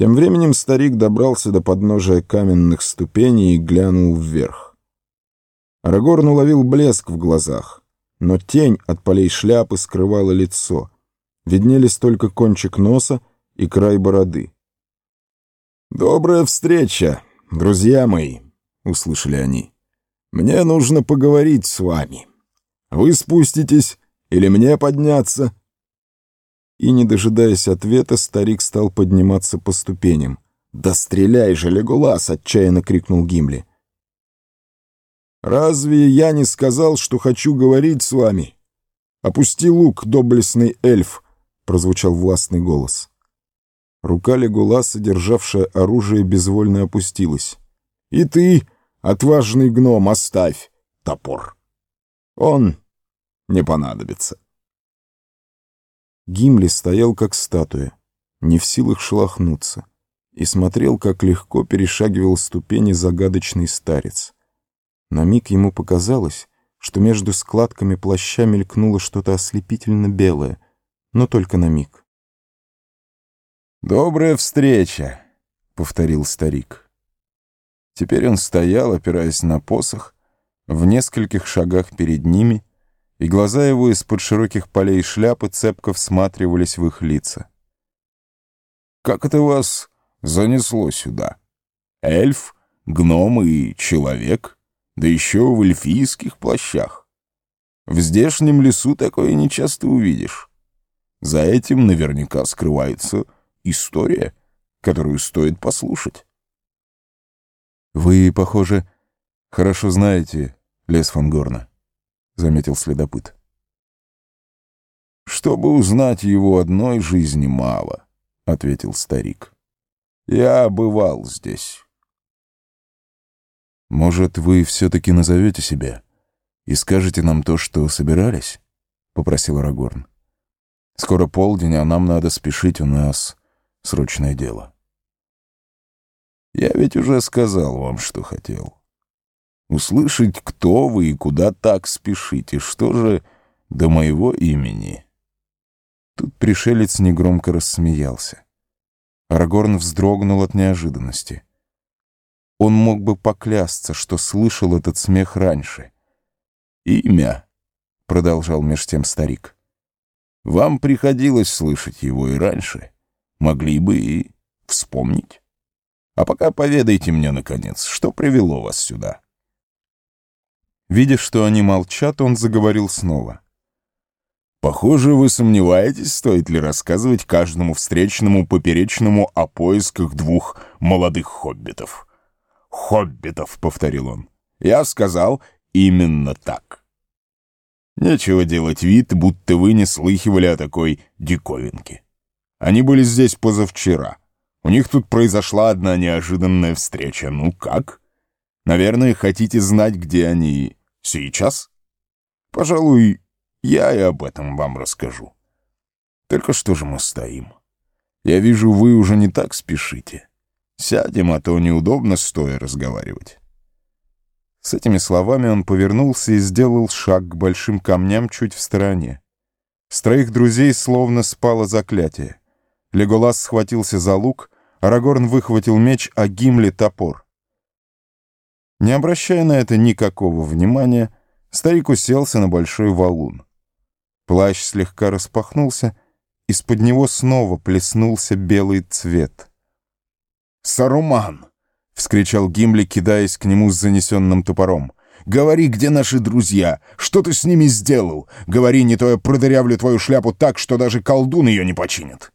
Тем временем старик добрался до подножия каменных ступеней и глянул вверх. Арагорн уловил блеск в глазах, но тень от полей шляпы скрывала лицо. Виднелись только кончик носа и край бороды. «Добрая встреча, друзья мои!» — услышали они. «Мне нужно поговорить с вами. Вы спуститесь или мне подняться?» И, не дожидаясь ответа, старик стал подниматься по ступеням. «Да стреляй же, Леголас!» — отчаянно крикнул Гимли. «Разве я не сказал, что хочу говорить с вами?» «Опусти лук, доблестный эльф!» — прозвучал властный голос. Рука Леголаса, державшая оружие, безвольно опустилась. «И ты, отважный гном, оставь топор. Он не понадобится». Гимли стоял как статуя, не в силах шелохнуться, и смотрел, как легко перешагивал ступени загадочный старец. На миг ему показалось, что между складками плаща мелькнуло что-то ослепительно белое, но только на миг. «Добрая встреча», — повторил старик. Теперь он стоял, опираясь на посох, в нескольких шагах перед ними — и глаза его из-под широких полей шляпы цепко всматривались в их лица. «Как это вас занесло сюда? Эльф, гном и человек, да еще в эльфийских плащах. В здешнем лесу такое нечасто увидишь. За этим наверняка скрывается история, которую стоит послушать». «Вы, похоже, хорошо знаете лес Фангорна», заметил следопыт. «Чтобы узнать его одной жизни мало», — ответил старик. «Я бывал здесь». «Может, вы все-таки назовете себя и скажете нам то, что собирались?» — попросил Арагорн. «Скоро полдень, а нам надо спешить, у нас срочное дело». «Я ведь уже сказал вам, что хотел». Услышать, кто вы и куда так спешите, что же до моего имени?» Тут пришелец негромко рассмеялся. Арагорн вздрогнул от неожиданности. Он мог бы поклясться, что слышал этот смех раньше. «Имя», — продолжал меж тем старик, — «вам приходилось слышать его и раньше. Могли бы и вспомнить. А пока поведайте мне, наконец, что привело вас сюда?» Видя, что они молчат, он заговорил снова. «Похоже, вы сомневаетесь, стоит ли рассказывать каждому встречному поперечному о поисках двух молодых хоббитов». «Хоббитов», — повторил он. «Я сказал именно так». Нечего делать вид, будто вы не слыхивали о такой диковинке. Они были здесь позавчера. У них тут произошла одна неожиданная встреча. Ну как? Наверное, хотите знать, где они Сейчас? Пожалуй, я и об этом вам расскажу. Только что же мы стоим? Я вижу, вы уже не так спешите. Сядем, а то неудобно стоя разговаривать. С этими словами он повернулся и сделал шаг к большим камням чуть в стороне. С троих друзей словно спало заклятие. Леголас схватился за лук, Арагорн выхватил меч, а Гимли — топор. Не обращая на это никакого внимания, старик уселся на большой валун. Плащ слегка распахнулся, из-под него снова плеснулся белый цвет. «Саруман!» — вскричал Гимли, кидаясь к нему с занесенным топором. «Говори, где наши друзья? Что ты с ними сделал? Говори, не то я продырявлю твою шляпу так, что даже колдун ее не починит!»